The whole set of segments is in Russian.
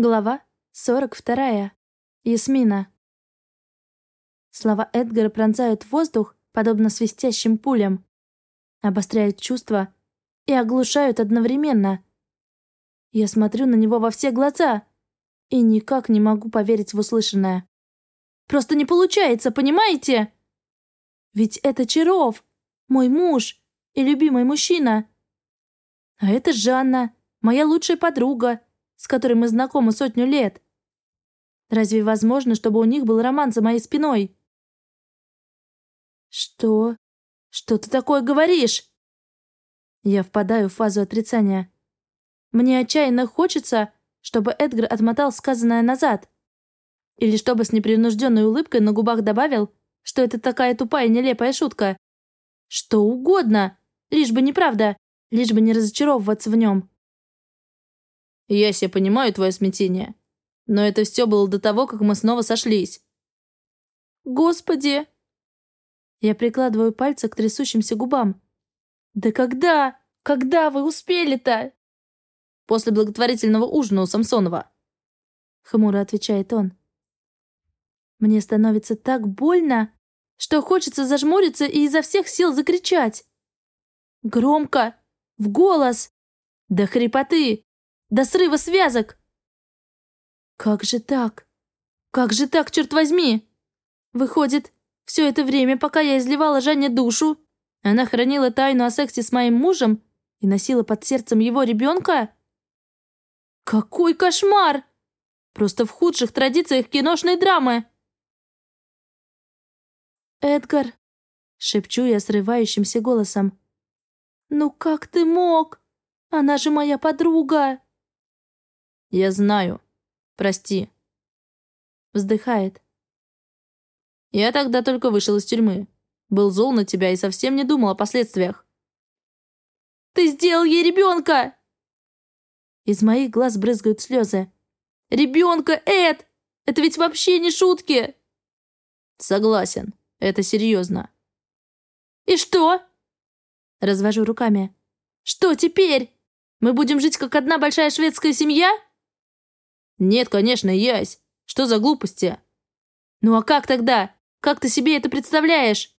Глава 42. Ясмина. Слова Эдгара пронзают воздух, подобно свистящим пулям, обостряют чувства и оглушают одновременно. Я смотрю на него во все глаза и никак не могу поверить в услышанное. Просто не получается, понимаете? Ведь это Чаров, мой муж и любимый мужчина. А это Жанна, моя лучшая подруга, с которой мы знакомы сотню лет. Разве возможно, чтобы у них был роман за моей спиной? Что? Что ты такое говоришь? Я впадаю в фазу отрицания. Мне отчаянно хочется, чтобы Эдгар отмотал сказанное назад. Или чтобы с непринужденной улыбкой на губах добавил, что это такая тупая нелепая шутка. Что угодно, лишь бы неправда, лишь бы не разочаровываться в нем. Я понимаю твое смятение. Но это все было до того, как мы снова сошлись. Господи! Я прикладываю пальцы к трясущимся губам. Да когда? Когда вы успели-то? После благотворительного ужина у Самсонова. Хмуро отвечает он. Мне становится так больно, что хочется зажмуриться и изо всех сил закричать. Громко, в голос, до хрипоты, до срыва связок. Как же так? Как же так, черт возьми? Выходит, все это время, пока я изливала Жанне душу, она хранила тайну о сексе с моим мужем и носила под сердцем его ребенка? Какой кошмар! Просто в худших традициях киношной драмы. «Эдгар!» — шепчу я срывающимся голосом. «Ну как ты мог? Она же моя подруга!» «Я знаю. Прости». Вздыхает. «Я тогда только вышел из тюрьмы. Был зол на тебя и совсем не думал о последствиях». «Ты сделал ей ребенка!» Из моих глаз брызгают слезы. «Ребенка, Эд! Это ведь вообще не шутки!» «Согласен. Это серьезно». «И что?» Развожу руками. «Что теперь? Мы будем жить как одна большая шведская семья?» «Нет, конечно, Ясь. Что за глупости?» «Ну а как тогда? Как ты себе это представляешь?»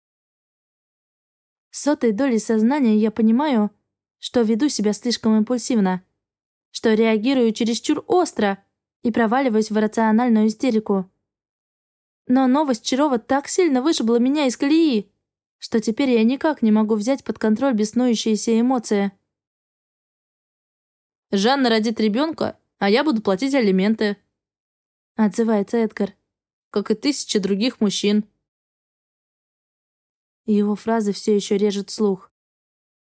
Сотой долей сознания я понимаю, что веду себя слишком импульсивно, что реагирую чересчур остро и проваливаюсь в рациональную истерику. Но новость Чарова так сильно вышибла меня из колеи, что теперь я никак не могу взять под контроль беснующиеся эмоции. «Жанна родит ребенка, а я буду платить алименты», — отзывается Эдгар. «Как и тысячи других мужчин». Его фразы все еще режут слух.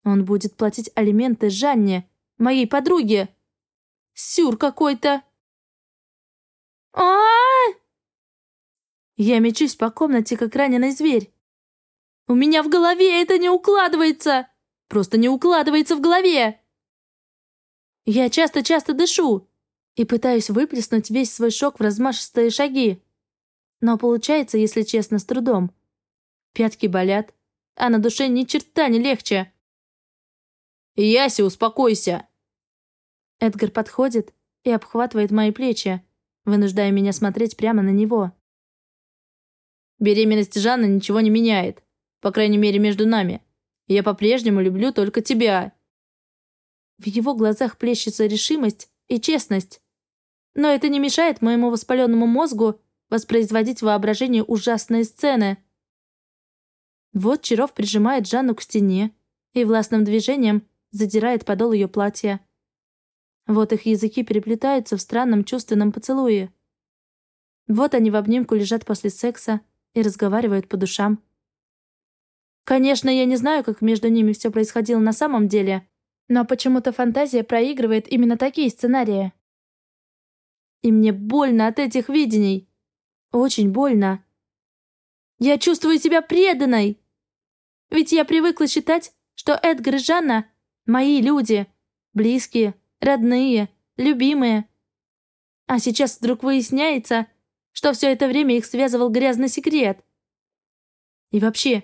Он будет платить алименты Жанне, моей подруге. Сюр какой-то. а Я мечусь по комнате, как раненый зверь. У меня в голове это не укладывается. Просто не укладывается в голове. Я часто-часто дышу, и пытаюсь выплеснуть весь свой шок в размашистые шаги. Но получается, если честно, с трудом. Пятки болят, а на душе ни черта не легче. «Яся, успокойся!» Эдгар подходит и обхватывает мои плечи, вынуждая меня смотреть прямо на него. «Беременность Жанны ничего не меняет, по крайней мере, между нами. Я по-прежнему люблю только тебя». В его глазах плещется решимость и честность. Но это не мешает моему воспаленному мозгу воспроизводить воображение ужасные сцены. Вот Чаров прижимает Жанну к стене и властным движением задирает подол ее платья. Вот их языки переплетаются в странном чувственном поцелуе. Вот они в обнимку лежат после секса и разговаривают по душам. Конечно, я не знаю, как между ними все происходило на самом деле, но почему-то фантазия проигрывает именно такие сценарии. И мне больно от этих видений. Очень больно. Я чувствую себя преданной. Ведь я привыкла считать, что Эдгар и Жанна — мои люди, близкие, родные, любимые. А сейчас вдруг выясняется, что все это время их связывал грязный секрет. И вообще,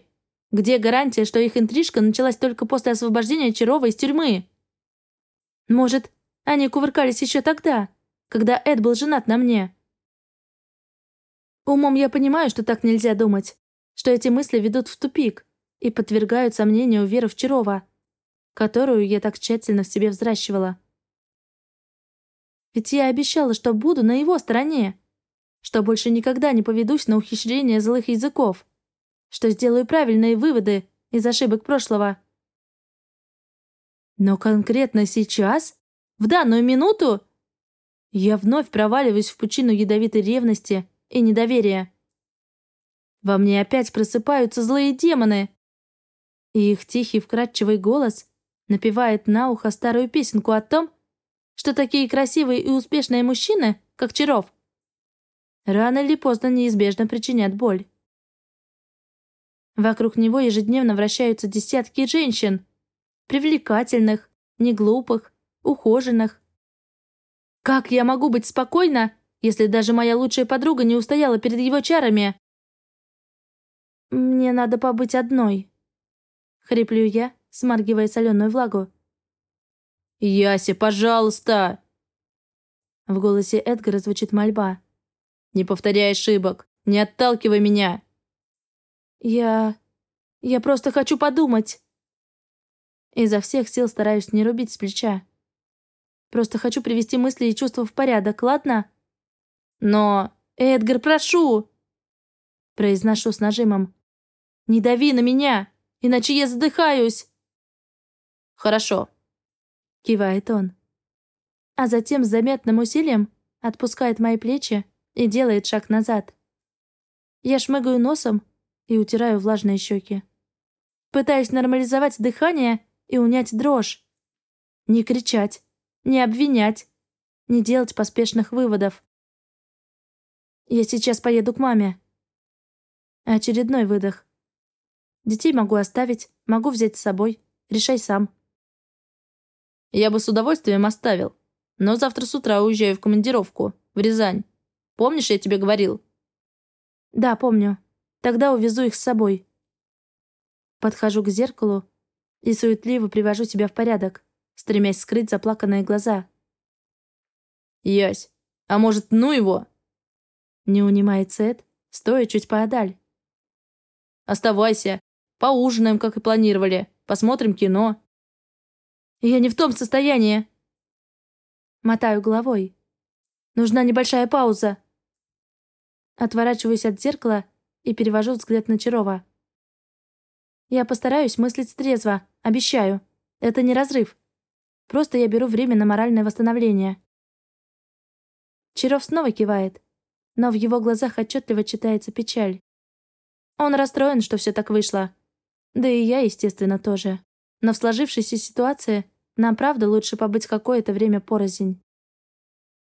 где гарантия, что их интрижка началась только после освобождения Чарова из тюрьмы? Может, они кувыркались еще тогда, когда Эд был женат на мне. Умом я понимаю, что так нельзя думать, что эти мысли ведут в тупик и подвергают сомнению веру в Чарова, которую я так тщательно в себе взращивала. Ведь я обещала, что буду на его стороне, что больше никогда не поведусь на ухищрение злых языков, что сделаю правильные выводы из ошибок прошлого. Но конкретно сейчас, в данную минуту, я вновь проваливаюсь в пучину ядовитой ревности и недоверия. Во мне опять просыпаются злые демоны, и их тихий вкрадчивый голос напевает на ухо старую песенку о том, что такие красивые и успешные мужчины, как Чаров, рано или поздно неизбежно причинят боль. Вокруг него ежедневно вращаются десятки женщин, привлекательных, неглупых, ухоженных. Как я могу быть спокойна, если даже моя лучшая подруга не устояла перед его чарами? «Мне надо побыть одной», — хриплю я, смаргивая соленую влагу. «Яся, пожалуйста!» В голосе Эдгара звучит мольба. «Не повторяй ошибок! Не отталкивай меня!» «Я... я просто хочу подумать!» Изо всех сил стараюсь не рубить с плеча. Просто хочу привести мысли и чувства в порядок, ладно? Но... Эдгар, прошу!» Произношу с нажимом. «Не дави на меня, иначе я задыхаюсь!» «Хорошо», — кивает он. А затем с заметным усилием отпускает мои плечи и делает шаг назад. Я шмыгаю носом и утираю влажные щеки. Пытаюсь нормализовать дыхание и унять дрожь. Не кричать, не обвинять, не делать поспешных выводов. Я сейчас поеду к маме. Очередной выдох. Детей могу оставить, могу взять с собой. Решай сам. Я бы с удовольствием оставил. Но завтра с утра уезжаю в командировку, в Рязань. Помнишь, я тебе говорил? Да, помню. Тогда увезу их с собой. Подхожу к зеркалу и суетливо привожу себя в порядок, стремясь скрыть заплаканные глаза. «Ясь, а может, ну его?» Не унимается Эд, стоя чуть поодаль. «Оставайся. Поужинаем, как и планировали. Посмотрим кино». «Я не в том состоянии». Мотаю головой. Нужна небольшая пауза. Отворачиваюсь от зеркала и перевожу взгляд на Чарова. Я постараюсь мыслить трезво, обещаю. Это не разрыв. Просто я беру время на моральное восстановление. Чаров снова кивает, но в его глазах отчетливо читается печаль. Он расстроен, что все так вышло. Да и я, естественно, тоже. Но в сложившейся ситуации нам правда лучше побыть какое-то время порознь.